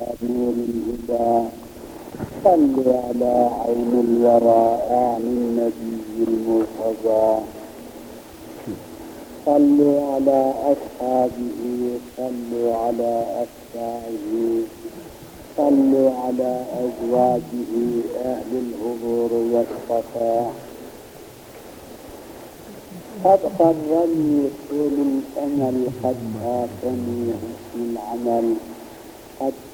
نور الهدى صل على عين الورى عن النبي المرتضى صلوا على أصحابه صلوا على أتباعه صلوا على أزواجه أهل الهبور والصفاء قد قررني طول الأمل قد فاتني حسن العمل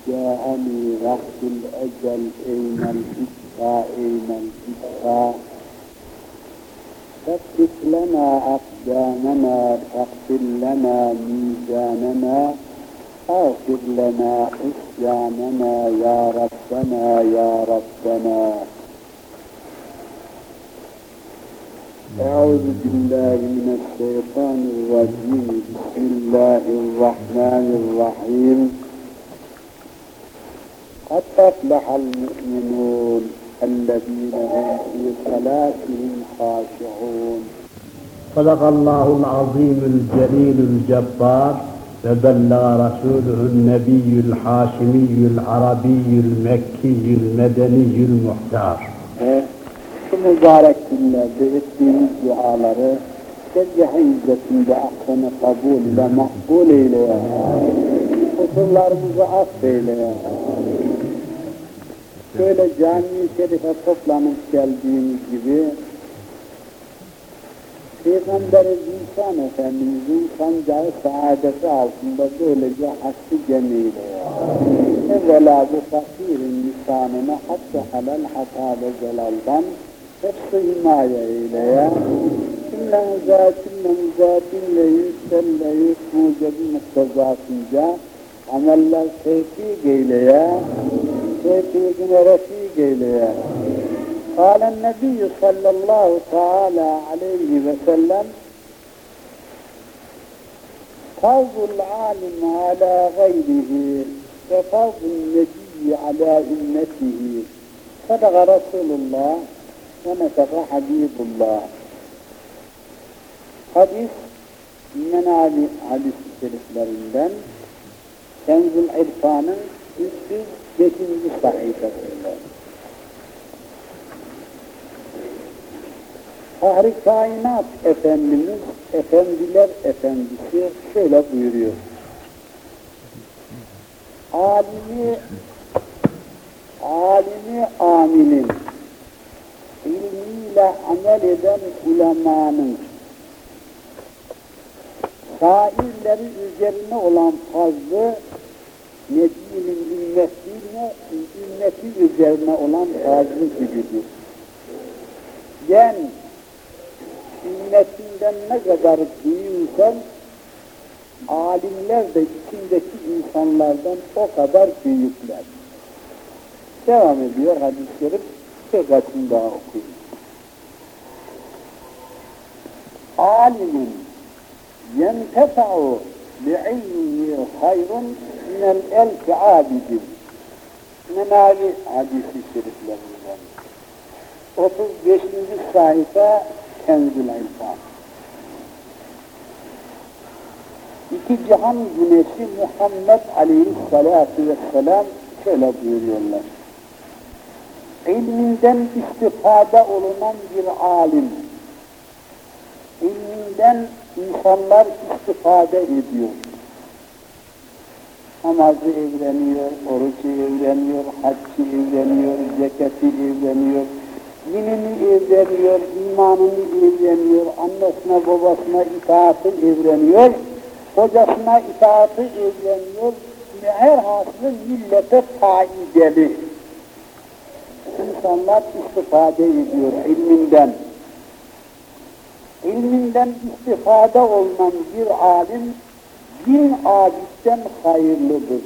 جاءني وقت الأجل أين الإشفاء أين الإشفاء ثبت لنا أقدامنا واغفر لنا ميزاننا اغفر لنا عصياننا يا ربنا يا ربنا. أعوذ بالله من الشيطان الرجيم. بسم الله الرحمن الرحيم. أفلح المؤمنون الذين هم في صلاتهم خاشعون صدق الله العظيم الجليل الجبار وبلغ رسوله النبي الحاشمي العربي المكي المدني المختار Ve şu mübarek günlerde ettiğimiz duaları tezgah izzetinde aklını kabul ile makbul eyle ya. Kusurlarımızı affeyle ya. Şöyle cami-i şerife toplanıp geldiğimiz gibi Peygamberi İnsan Efendimizin sancağı saadeti altında böylece hakkı cemiyle ya. Evvela bu fakirin lisanına hatta halal hata ve zelaldan hepsi himaye eyle ya. Cümle müzat, cümle müzatinle yükselle yük mucebi muktezasınca ameller tevfik eyle Hepimizin eresi geliyor. Kâlen Nebiyyü sallallahu teâlâ aleyhi ve sellem Fazul alim ala gayrihi ve fazul nebiyyi ala ümmetihi Sadaka Resulullah ve nesaka Habibullah Hadis Menali hadis şeriflerinden Kenzul İrfan'ın 300 305. sayfasında. Fahri Kainat Efendimiz, Efendiler Efendisi şöyle buyuruyor. Alimi, alimi amilin, ilmiyle amel eden ulemanın, şairleri üzerine olan fazlı, Nebi'nin ümmetiyle, ümmeti üzerine olan fazlı gibidir. Yani, ümmetinden ne kadar büyüysen, alimler de içindeki insanlardan o kadar büyükler. Devam ediyor hadis-i şerif, birkaçını daha okuyayım. Alimin yentefa'u bi'ilmihi hayrun minel elfi abidin. Menavi hadisi şeriflerinden. 35. sayfa Kenzül İnsan. İki cihan güneşi Muhammed Aleyhisselatü Vesselam şöyle buyuruyorlar. İlminden istifade olunan bir alim, ilminden insanlar istifade ediyor. Namazı evreniyor, orucu evreniyor, haccı evreniyor, zekati evreniyor, dinini evreniyor, imanını evreniyor, annesine babasına itaatı evreniyor, hocasına itaatı evreniyor ve her hasılı millete faideli. İnsanlar istifade ediyor ilminden. İlminden istifade olunan bir alim bin abitten hayırlıdır.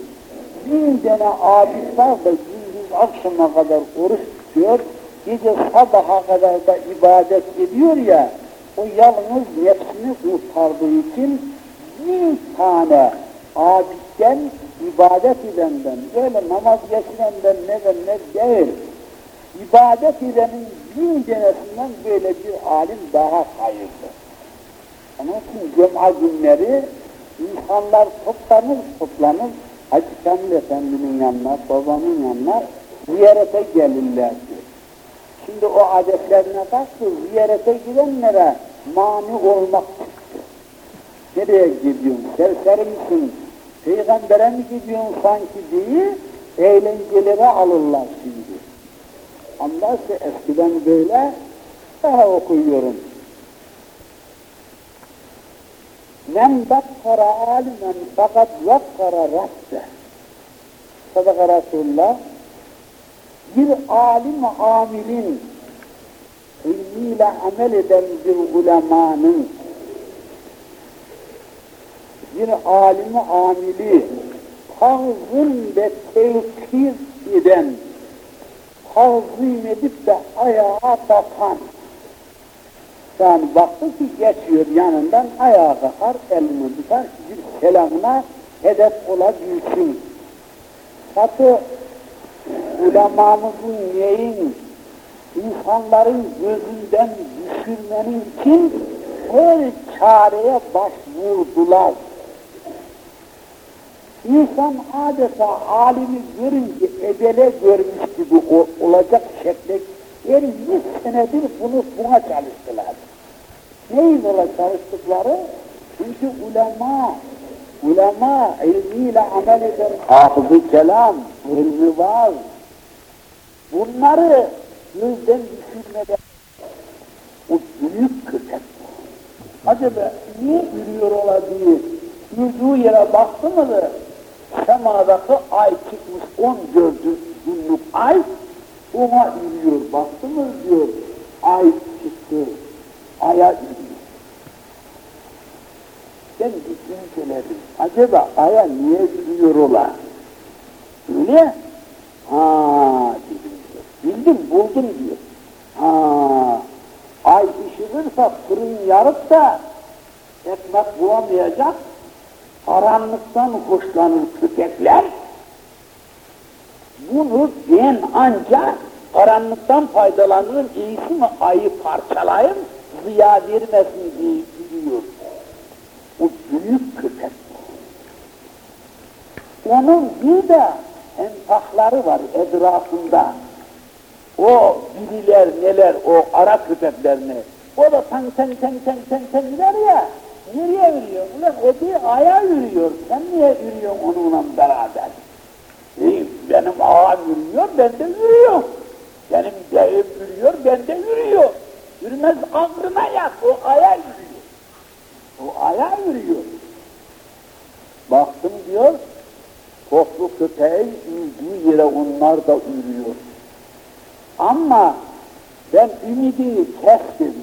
Bin tane abid var da gündüz akşama kadar oruç tutuyor, gece sabaha kadar da ibadet ediyor ya, o yalnız nefsini kurtardığı için bin tane abitten, ibadet edenden, böyle namaz geçirenden ne ve ne değil, ibadet edenin bin denesinden böyle bir alim daha hayırlı. Onun için cuma günleri insanlar toplanır toplanır, Hacı Kamil Efendi'nin yanına, babamın yanına ziyarete gelirlerdi. Şimdi o adetlerine baktı, ziyarete gidenlere mani olmak çıktı. Nereye gidiyorsun, serseri misin, peygambere mi gidiyorsun sanki diye eğlencelere alırlar şimdi. Anlarsa eskiden böyle daha okuyorum. Men dakkara alimen fakat vakkara rabbe. Sadaka Resulullah. Bir alim amilin ilmiyle amel eden bir ulemanın bir alimi amili tazim ve tevkir eden tazim edip de ayağa bakan yani baktı ki geçiyor yanından ayağa kalkar, elini tutar, bir selamına hedef olabilsin. Katı ulemamızın neyin, insanların gözünden düşürmenin için her çareye başvurdular. İnsan adeta alimi görünce ebele görmüş gibi olacak şekle 50 senedir bunu buna çalıştılar. Neyin ola çalıştıkları? Çünkü ulema, ulema ilmiyle amel eden hafızı kelam, ilmi var. Bunları gözden düşürmeden o büyük köpek Acaba niye yürüyor ola diye yürüdüğü yere baktı mı da semadaki ay çıkmış on gördü günlük ay ona yürüyor. Baktı mı diyor ay çıktı aya. Ben düşünceledim. Acaba aya niye yürüyor ola? Öyle? Ha dedim. Bildim buldum diyor. Ha ay ışıdırsa fırın yarıp da ekmek bulamayacak, karanlıktan hoşlanır köpekler. Bunu ben ancak karanlıktan faydalanırım, iyisi mi ayı parçalayayım, ziya vermesin diye biliyor. O büyük köpek. Onun bir de empakları var etrafında. O biriler neler, o ara köpeklerini, o da tan tan tan tan tan tan gider ya, nereye yürüyor? Ulan o bir aya yürüyor, sen niye yürüyorsun onunla beraber? E, benim ağam yürüyor, ben de yürüyorum. Benim deyim yürüyor, ben de yürüyor. Yürümez aklına yak, o aya yürüyor. O aya yürüyor. Baktım diyor, toplu köpeğin yürüdüğü yere onlar da yürüyor. Ama ben ümidini kestim.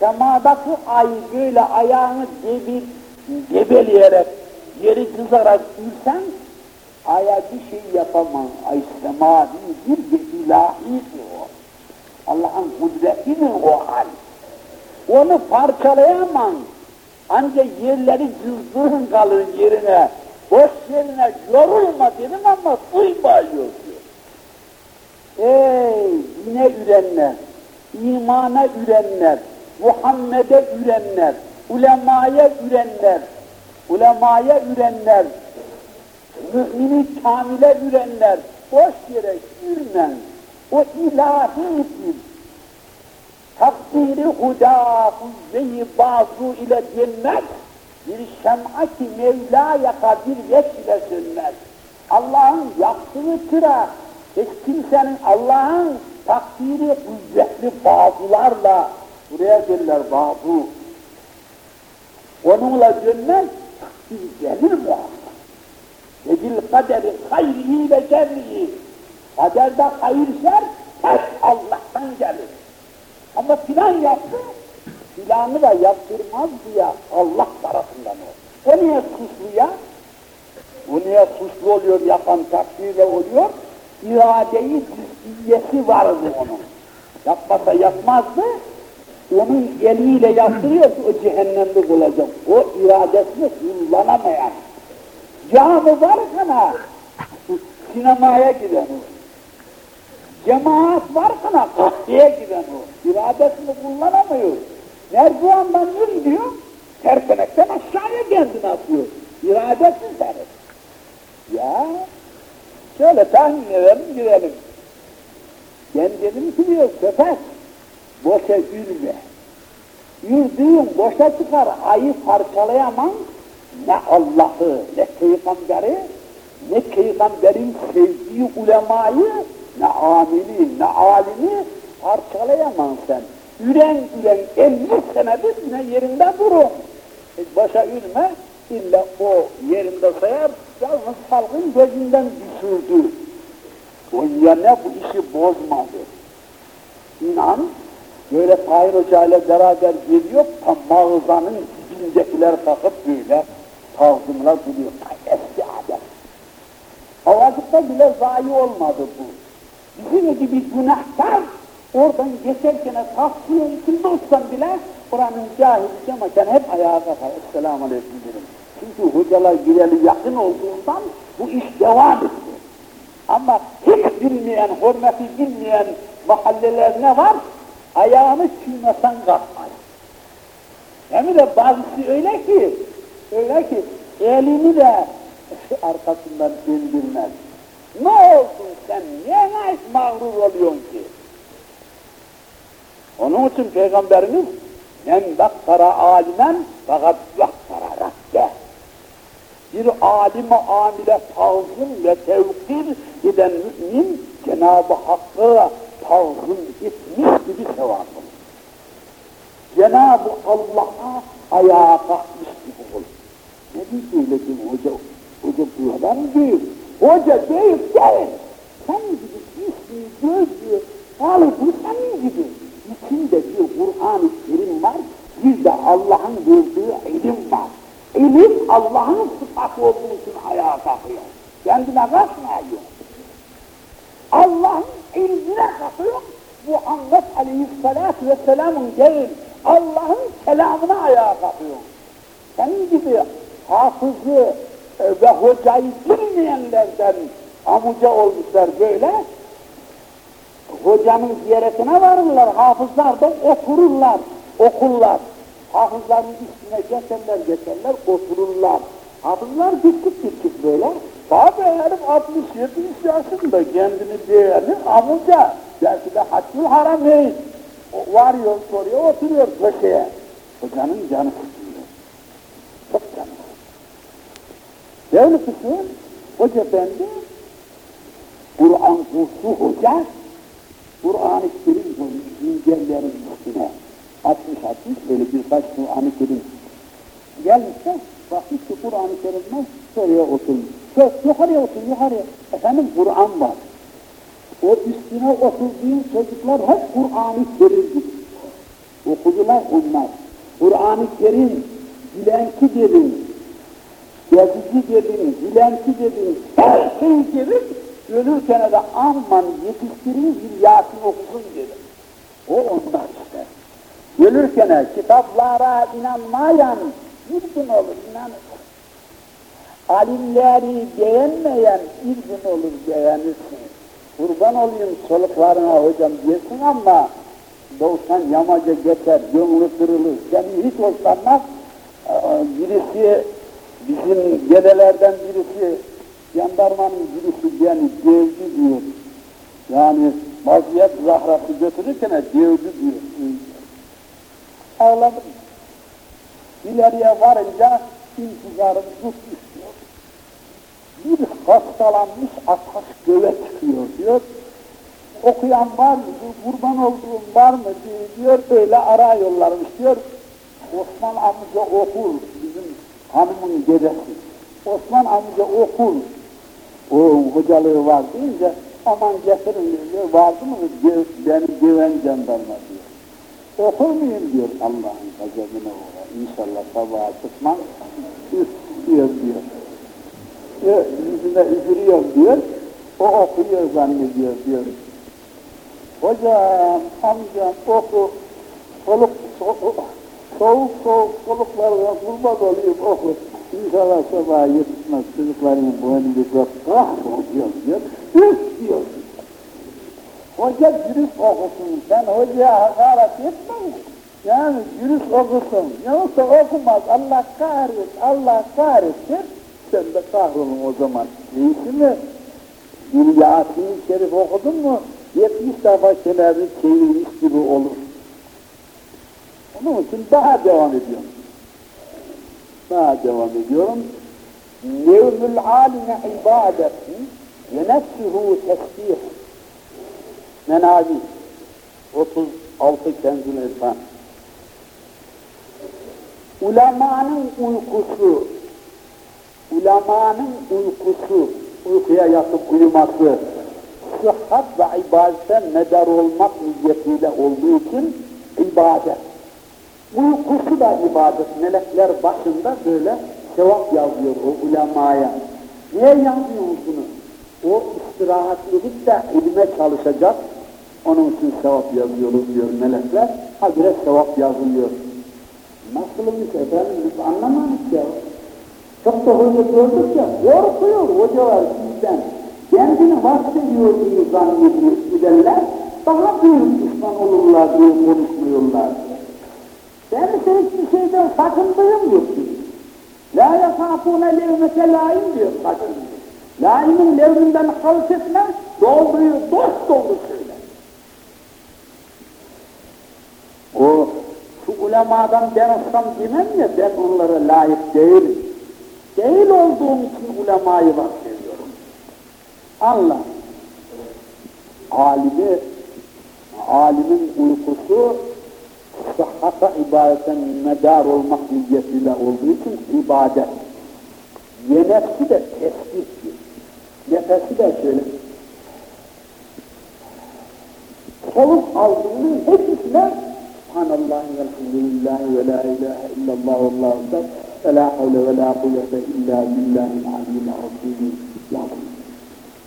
Semadaki ay böyle ayağını debir, debeleyerek, yeri kızarak ürsen, aya bir şey yapamam. Ay sema değildir, bir ilahidir o. Allah'ın kudretidir o hal. Onu parçalayamam. Ancak yerleri cızdığın kalır yerine. Boş yerine yorulma dedim ama duymuyor. Ey dine ürenler, imana ürenler, Muhammed'e ürenler, ulemaya ürenler, ulemaya ürenler, mümini kamile ürenler, boş yere sürmen, o ilahidir. Takdiri huda huzzeyi bazı ile cennet, bir şem'ati Mevla'ya bir vesile sönmez. Allah'ın yaptığı kıra, hiç kimsenin Allah'ın takdiri kuvvetli bazılarla buraya derler bazı. Onunla cennet takdir gelir muhakkak. Ve bil kaderi hayrihi ve şerrihi. Kaderde hayır şer hep Allah'tan gelir. Ama filan yaptı, filanı da yaptırmaz diye Allah tarafından o. O niye suçlu ya? O niye suçlu oluyor, yapan takdirle oluyor? iradeyi cüz'iyesi vardı onun. Yapmasa yapmazdı, onun eliyle yaptırıyor o cehennemde olacak. O iradesini kullanamayan. Camı var kana, sinemaya giden o. Cemaat var kana, kahveye giden o. İradesini kullanamıyor. Ya, şöyle tahmin edelim gidelim. Ben dedim ki diyor köpek, boşa yürüme. Yürüdüğün boşa çıkar, ayı parçalayamam. Ne Allah'ı, ne peygamberi, ne peygamberin sevdiği ulemayı, ne amili, ne alimi parçalayamam sen. Üren üren 50 senedir yine yerinde durun. E, başa yürüme, illa o yerinde sayar, yalnız halkın gözünden düşürdü. O yerine bu işi bozmadı. İnan, böyle Tahir Hoca ile beraber geliyor, tam mağazanın dibindekiler takıp böyle tavzımla duruyor. Eski adet. Havacıkta bile zayi olmadı bu. Bizim gibi günahkar oradan geçerken taksiye içinde uçsam bile oranın cahilce ama sen hep ayağa kalkar. Esselamu Aleyküm derim. Çünkü hocalar gireli yakın olduğundan bu iş devam ediyor. Ama hiç bilmeyen, hürmeti bilmeyen mahalleler ne var? Ayağını çiğnesen kalkmaz. Hem de bazısı öyle ki, öyle ki elini de arkasından döndürmez. Ne oldun sen, niye mağrur oluyorsun ki? Onun için Peygamberimiz men bakkara alimen fakat bakkara rakke. Bir alime amile tazım ve tevkir eden mümin Cenab-ı Hakk'a tazım etmiş gibi sevap. Cenab-ı Allah'a ayağa kalkmış gibi olur. Ne diyor öyle değil hoca? Hoca bu adam değil. Hoca değil, değil. Sen gibi ismi, gözlü, kalıbı senin gibi. İçinde bir Kur'an-ı Kerim var, bir de Allah'ın verdiği ilim var. İlim Allah'ın sıfatı olduğu için ayağa kalkıyor. Kendine kalkmıyor. Allah'ın ilmine kalkıyor. Muhammed Aleyhisselatü Vesselam'ın değil, Allah'ın kelamına ayağa kalkıyor. Senin gibi hafızı ve hocayı bilmeyenlerden amuca olmuşlar böyle. Hocanın ziyaretine varırlar, hafızlar da otururlar, okullar. Hafızların üstüne geçerler, geçerler, otururlar. Hafızlar gittik gittik böyle. Tabi herif 60-70 yaşında kendini beğenir, amuca. Belki de haccı harameyn. Varıyor, soruyor, oturuyor köşeye. Hocanın canı sıkılıyor. Çok canı Değerli kısmın, Hoca Efendi, Kur'an kursu hoca, Kur'an-ı Kerim koymuş güncellerin üstüne. 60-60 böyle birkaç Kur'an-ı Kerim gelmişse, bakmış ki Kur'an-ı Kerim'den şuraya oturmuş. Şöyle, yukarıya otur, yukarıya. Efendim Kur'an var. O üstüne oturduğun çocuklar hep Kur'an-ı Kerim'dir. Okudular onlar. Kur'an-ı Kerim, bilenki dedim, Gezici dedin, bilenki dedin, her şey dedim, ölürken de aman yetiştirin bir Yasin okusun dedim. O onlar işte. Ölürken kitaplara inanmayan bir gün olur, inanır. Alimleri beğenmeyen bir gün olur beğenirsin. Kurban olayım soluklarına hocam diyorsun ama doğsan yamaca geçer, gönlü kırılır. Seni hiç hoşlanmaz. Birisi Bizim dedelerden birisi, jandarmanın birisi beni dövdü diyor. Yani vaziyet zahrası götürürken dövdü diyor. Ağladım. İleriye varınca intizarım tutmuş diyor. Bir hastalanmış ateş göğe çıkıyor diyor. Okuyan var mı, kurban olduğum var mı diyor, böyle arıyorlarmış diyor. Osman amca okur, hanımın dedesi. Osman amca okur, o hocalığı var deyince aman getirin diyor, vardı mı beni güven jandarma diyor. Okur muyum diyor Allah'ın gazabına uğra. İnşallah sabaha çıkmam, üflüyor diyor. diyor. Yüzüne üfürüyor diyor, o okuyor zannediyor diyor. Hocam, amcam oku, soluk, soluk, soğuk soğuk soluklarla kurban olayım oku. İnşallah sabah yetişmez çocukların boynunda kahroluyor diyor. Üf diyor. Hoca dürüst okusun. Sen hocaya hakaret etme? Yani dürüst okusun. Yoksa okumaz. Allah kahret, Allah kahretsin. Sen de kahrolun o zaman. İyisi mi? Bir Yasin-i Şerif okudun mu? 70 defa kenarını çevirmiş gibi olur. Onun için daha devam ediyorum. Daha devam ediyorum. Yevmül alime ibadetin ve nefsuhu tesbih. Menavi 36 Kenzül İrfan. Ulemanın uykusu, ulemanın uykusu, uykuya yatıp uyuması, sıhhat ve ibadetten medar olmak niyetiyle olduğu için ibadet. Uykusu da ibadet. Melekler başında böyle sevap yazıyor o ulemaya. Niye yazmıyor bunu? O istirahat edip de ilme çalışacak. Onun için sevap yazıyoruz diyor melekler. Habire sevap yazılıyor. Nasılmış efendim biz anlamadık ya. Çok da hoca gördük ya, korkuyor hocalar sizden. Kendini bahsediyor diye zannediyor gidenler, daha büyük düşman olurlar diye konuşmuyorlar. Ben ise hiçbir şeyden sakındığım yok diyor. La yakafune levmete laim diyor sakın. Laimin levminden havf etme, doğruyu dost doğru söyle. O şu ulemadan ben olsam demem ya ben onlara layık değilim. Değil olduğum için ulemayı bahsediyorum. Allah alimi alimin uykusu sıhhata ibadeten medar olmak niyetiyle olduğu için ibadet. Nefsi de tesbihtir. Nefesi de şöyle. Soluk aldığının hepsine Subhanallah ve elhamdülillah ve la ilahe illallah ve allahu ekber ve la havle ve la kuvvete illa billahil aliyyil azim.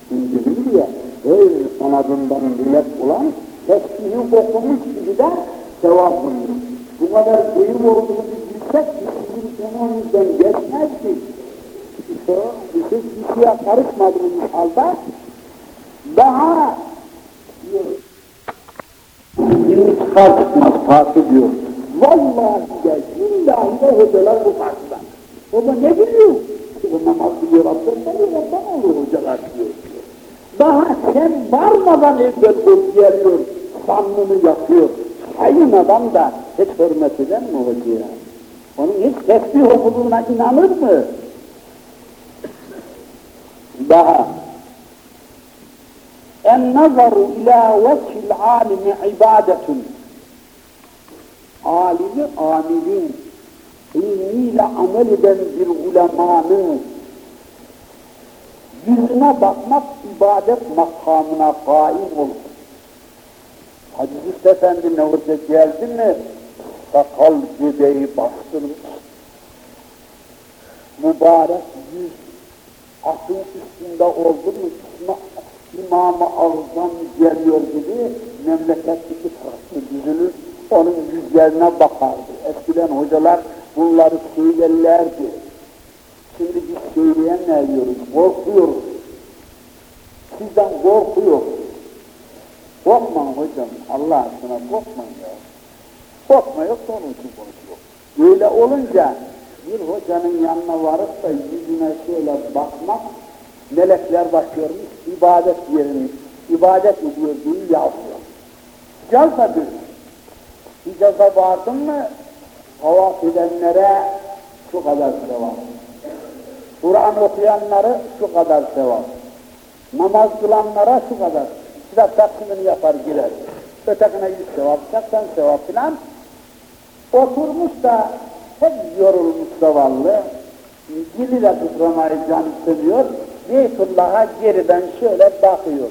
Şimdi diyor ya, ey sanadından millet olan tesbihi okumuş gibi de sevap buluyor. Bu kadar büyük olduğunu bilsek bizim yüzden geçmez ki. İşte o, biz bir şeye karışmadığımız halde daha diyor, Şimdi çıkar çıkmaz farkı diyor. Vallahi de, billahi de hocalar bu farklı. Baba ne biliyor? O namaz biliyor, abdest alıyor, ondan olur hocalar diyor. Daha sen varmadan evvel o geliyor, sannını yapıyor. Sayın adam da hiç hürmet eder mi hocaya? Onun hiç tesbih okuduğuna inanır mı? Daha En-nazaru ila vechil alimi ibadetun. Alimi amilin, ilmiyle amel eden bir ulemanın yüzüne bakmak ibadet makamına kaim olur. Hacı Züht Efendi ne orada geldi mi, sakal göbeği bastırmış, mübarek yüz, atın üstünde oldu mu, İmam-ı Azam geliyor gibi memleketteki farklı düzülür, onun yüzlerine bakardı. Eskiden hocalar bunları söylerlerdi. Şimdi biz söyleyemiyoruz, korkuyoruz. Sizden korkuyor. Korkmayın hocam, Allah aşkına korkmayın ya. Korkma yok da onun için konuşuyor. Böyle olunca bir hocanın yanına varıp da yüzüne şöyle bakmak, melekler bakıyormuş, ibadet yerini, ibadet ediyor diye yazıyor. Yazmadı. Hicaza vardın mı, tavaf edenlere şu kadar sevap. Kur'an okuyanları şu kadar sevap. Namaz kılanlara şu kadar. Kitap taksimini yapar girer. Ötekine yüz sevap, seksen sevap filan. Oturmuş da hep yorulmuş zavallı. Dili de tuturamayı can istemiyor. Beytullah'a geriden şöyle bakıyor.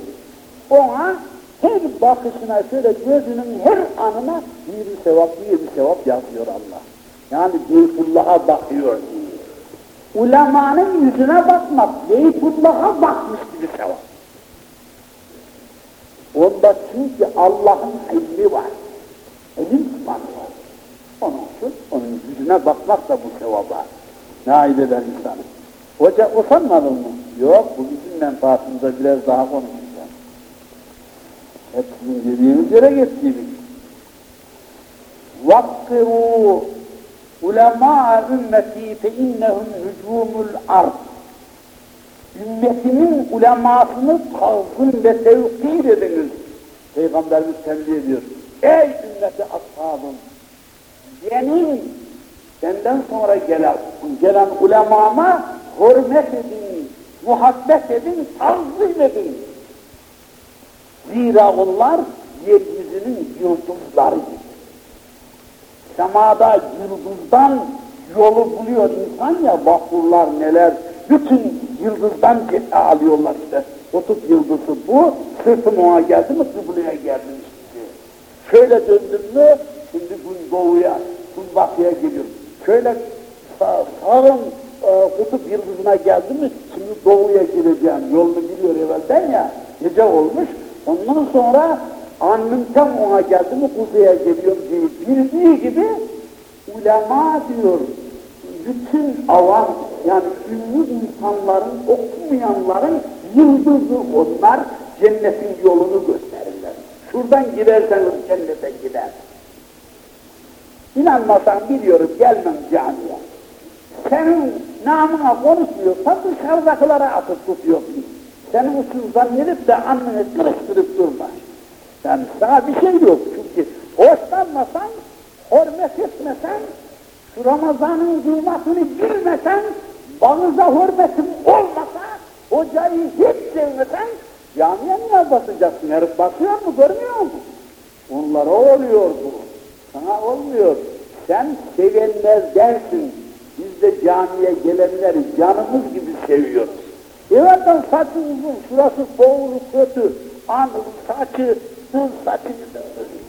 Ona her bakışına şöyle gözünün her anına bir sevap, bir sevap yazıyor Allah. Yani Beytullah'a bakıyor diye. Ulemanın yüzüne bakmak, Beytullah'a bakmış gibi sevap. Onda çünkü Allah'ın ilmi var. İlim sıfatı var. Onun için onun yüzüne bakmak da bu sevaba nail eder insanı. Hoca usanmadın mı? Yok, bu bizim menfaatımıza biraz daha konuşacağım. Hep sizin dediğiniz yere geçtiğimiz. Vakkiru ulema ümmeti fe innehum hücumul ard. Ümmetimin ulemasını tazım ve tevkir ediniz. Peygamberimiz tembih ediyor. Ey ümmeti ashabım! Benim benden sonra gelen, gelen ulemama hürmet edin, muhabbet edin, tazim edin. Zira onlar yeryüzünün yıldızları gibi. Semada yıldızdan yolu buluyor insan ya, vapurlar neler, bütün yıldızdan alıyorlar işte. Kutup yıldızı bu, sırtım ona geldi mi kıbleye geldim işte. Şöyle döndüm mü, şimdi gün doğuya, gün batıya geliyorum. Şöyle sağ, sağım e, kutup yıldızına geldi mi, şimdi doğuya gireceğim. Yolunu biliyor evvelden ya, gece olmuş. Ondan sonra alnım tam ona geldi mi kuzeye geliyorum diye bildiği gibi ulema diyor, bütün avam yani ünlü insanların, okumayanların yıldızı onlar cennetin yolunu gösterirler. Şuradan giderseniz cennete gider. İnanmasan biliyorum gelmem camiye. Senin namına konuşmuyorsan dışarıdakilara atıp tutuyorsun. Senin için zannedip de anneni kırıştırıp durma. Yani sana bir şey yok çünkü hoşlanmasan, hürmet etmesen, şu Ramazan'ın kıymetini bilmesen, bağıza hürmetin olmasa, hocayı hiç sevmesen, camiye niye basacaksın? Herif basıyor mu, görmüyor mu? Onlara oluyor bu. Sana olmuyor. Sen sevenlerdensin. Biz de camiye gelenleri canımız gibi seviyoruz. Evvelden saçı uzun, şurası boğulu kötü, anın saçı, kız saçı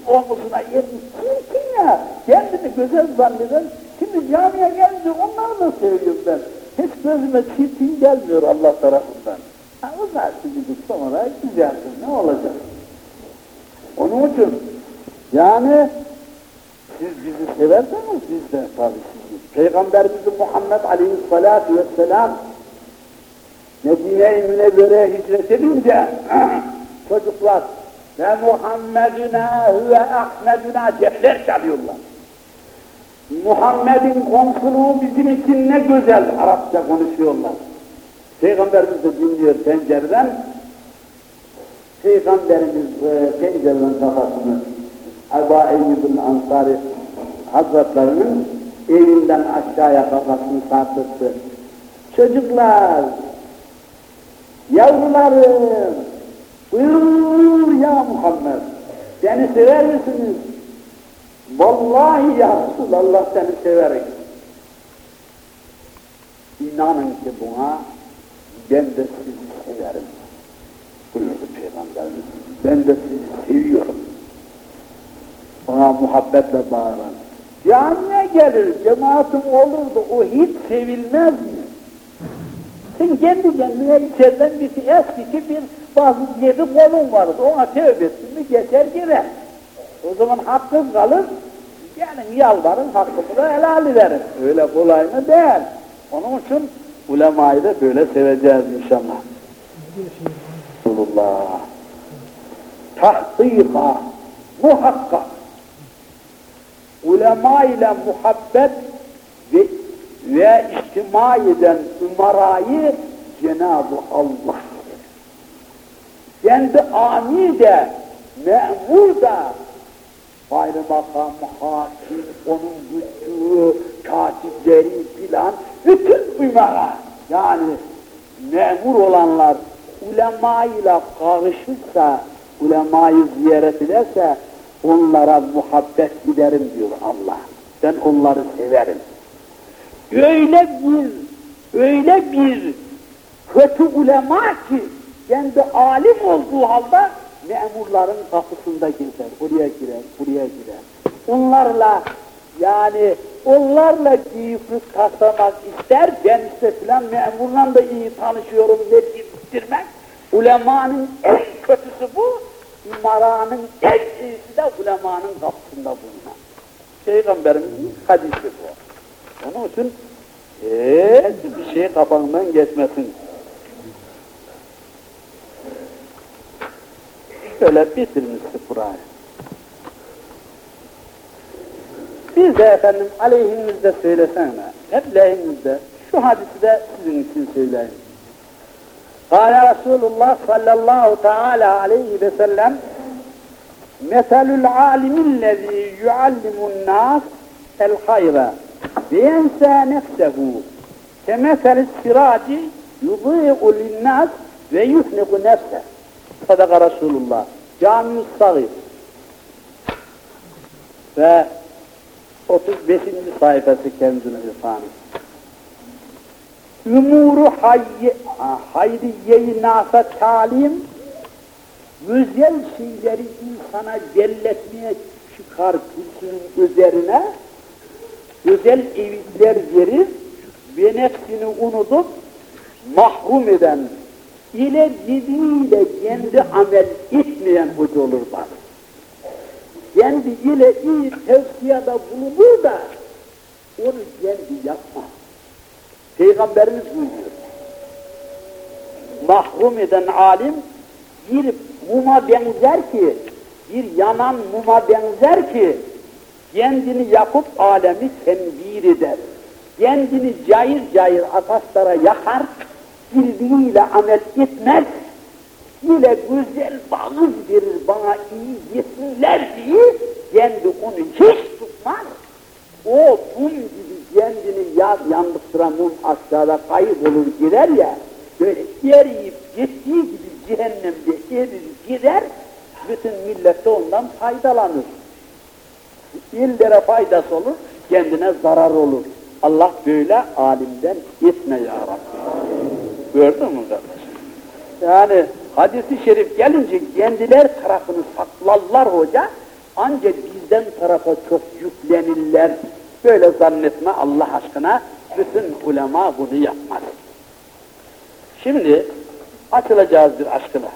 omuzuna yemiş, çirkin ya. Kendini güzel zanneden, şimdi camiye gelince onları da seviyorum ben. Hiç gözüme çirkin gelmiyor Allah tarafından. Ha, o da şimdi sonra güzeldir, ne olacak? Onun için, yani siz bizi severseniz biz de tabii sizi. Peygamberimiz Muhammed Aleyhisselatü Vesselam Medine-i Münevvere'ye hicret edince çocuklar ve Muhammeduna ve Ahmeduna cepler çalıyorlar. Muhammed'in komşuluğu bizim için ne güzel Arapça konuşuyorlar. Peygamberimiz de dinliyor pencereden. Peygamberimiz e, pencereden kafasını Ebu Eyyub'un Ansari Hazretlerinin evinden aşağıya kafasını sarkıttı. Çocuklar, yavrularım, buyur ya Muhammed, beni sever misiniz? Vallahi ya Resulallah seni severim. İnanın ki buna ben de sizi severim. Buyurdu Peygamberimiz. Ben de sizi seviyorum. Ona muhabbetle bağıran. Camiye gelir, cemaatim olurdu, o hiç sevilmez mi? Sen kendi kendine içeriden bir eskisi bir bazı yedi kolun vardı, ona tevbe ettin mi geçer girer. O zaman hakkın kalır, yani yalvarın hakkımı da helal ederim. Öyle kolay mı değil. Onun için ulemayı da böyle seveceğiz inşallah. Resulullah. Tahkika, muhakkak ulema ile muhabbet ve, ve içtima eden umarayı Cenab-ı Allah kendi ami de memur da gayrı makam, hakim, onun gücü, katipleri filan bütün umara yani memur olanlar ulema ile karışırsa, ulemayı ziyaret ederse onlara muhabbet giderim diyor Allah. Ben onları severim. Öyle bir, öyle bir kötü ulema ki kendi alim olduğu halde memurların kapısında gezer. Buraya girer, buraya girer. Onlarla yani onlarla giyiflik taslamak ister, kendisi filan memurla da iyi tanışıyorum dedirtmek. Ulemanın en kötüsü bu, imaranın en iyisi de ulemanın kapısında bulunan. Peygamberimizin hadisi bu. Onun için hiç bir şey kafandan geçmesin. Şöyle bitirmiştik burayı. Biz de efendim aleyhinizde söylesene, hep lehimizde, şu hadisi de sizin için söyleyin. Kâle Resulullah sallallahu teala aleyhi ve sellem yuallimun nâs el hayra ve yensâ nefsehu kemesel siraci yudî'u linnâs ve yuhniku nefse. Sadaka Resulullah. Cami-i Sagir. Ve 35. sayfası Kenzül İrfanı. Ümuru hayy hayriye-i nasa talim güzel şeyleri insana celletmeye çıkar kürsünün üzerine güzel evitler verir ve nefsini unutup mahrum eden ile diliyle kendi amel etmeyen hoca olur bak. Kendi ile iyi tevkiyada bulunur da onu kendi yapmaz. Peygamberimiz buyuruyor. Mahrum eden alim bir muma benzer ki, bir yanan muma benzer ki, kendini yakıp alemi tenvir eder. Kendini cayır cayır ateşlere yakar, bildiğiyle amel etmez, yine güzel bağız verir bana iyi yesinler diye, kendi onu hiç tutmaz. O mum gibi kendini yaz yandıktıran mum aşağıda kayıp olur gider ya, böyle eriyip gittiği gibi cehennemde eriyip gider, bütün millet de ondan faydalanır. İllere faydası olur, kendine zarar olur. Allah böyle alimden etme ya Rabbi. Gördün mü kardeşim? Yani hadisi şerif gelince kendiler tarafını saklarlar hoca, ancak bizden tarafa çok yüklenirler. Böyle zannetme Allah aşkına, bütün ulema bunu yapmaz. Şimdi açılacağız bir aşkına.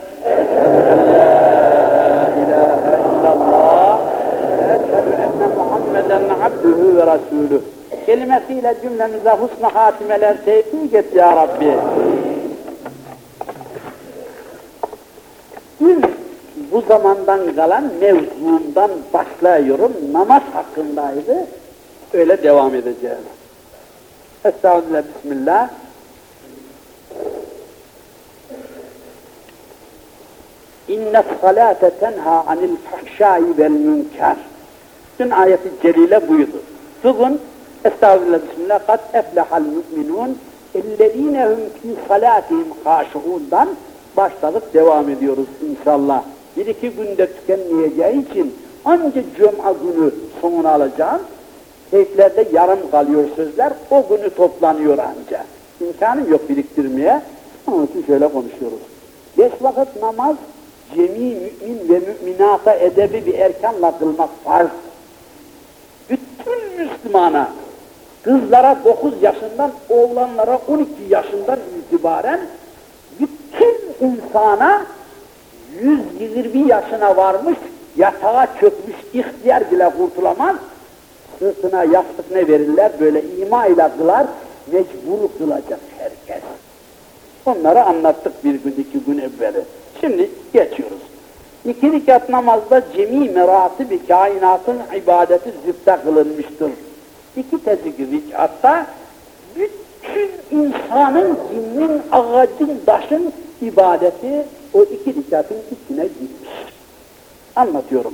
Muhammeden abdühü ve rasulü. Kelimesiyle cümlemize husn hatimeler tevfik et ya Rabbi. Dün bu zamandan kalan mevzuundan başlıyorum. Namaz hakkındaydı. Öyle devam edeceğiz. Estağfirullah, Bismillah. İnne salate tenha anil fahşai vel münker. Dün ayeti celile buydu. Bugün Estağfirullah, Bismillah. Kad eflehal müminun ellezine hum fi salatihim haşuundan başladık devam ediyoruz inşallah. Bir iki günde tükenmeyeceği için ancak cuma günü sonunu alacağım. Keyiflerde yarım kalıyor sözler, o günü toplanıyor anca. İmkanım yok biriktirmeye, onun için şöyle konuşuyoruz. Beş vakit namaz, cemi mümin ve müminata edebi bir erkanla kılmak farz. Bütün Müslümana, kızlara 9 yaşından, oğlanlara 12 yaşından itibaren bütün insana 120 yaşına varmış, yatağa çökmüş ihtiyar bile kurtulamaz, sırtına yastık ne verirler, böyle ima ile kılar, mecbur kılacak herkes. Onları anlattık bir gün, iki gün evveli. Şimdi geçiyoruz. İki rekat namazda cemi meratı bir kainatın ibadeti zübde kılınmıştır. İki tezgir rekatta bütün insanın, cinnin, ağacın, taşın ibadeti o iki rekatın içine girmiş. Anlatıyorum.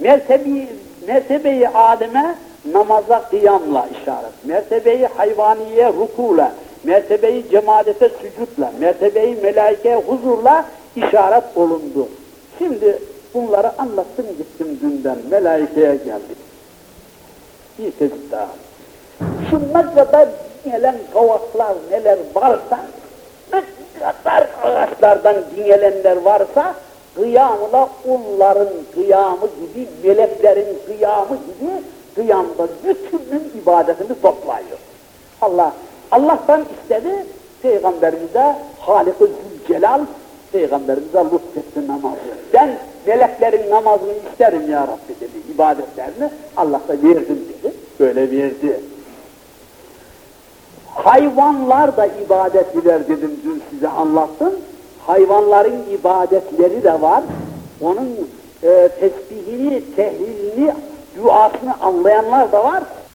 Mertebi, mertebeyi Adem'e namaza kıyamla işaret. Mertebeyi hayvaniye rukuyla, mertebeyi cemadete sücutla, mertebeyi melaikeye huzurla işaret olundu. Şimdi bunları anlattım gittim dünden, melaikeye geldik. Bir tezit daha. Şu kadar gelen kavaklar neler varsa, kadar ağaçlardan dingelenler varsa, kıyamla onların kıyamı gibi, meleklerin kıyamı gibi kıyamda bütünün ibadetini toplayıyor. Allah, Allah'tan istedi, Peygamberimize Halik-i Zülcelal, Peygamberimize lütfetti namazı. Ben meleklerin namazını isterim ya Rabbi dedi, ibadetlerini. Allah da verdim dedi, böyle verdi. Hayvanlar da ibadet eder dedim dün size anlattım. Hayvanların ibadetleri de var. Onun e, tesbihini, tehlilini, duasını anlayanlar da var.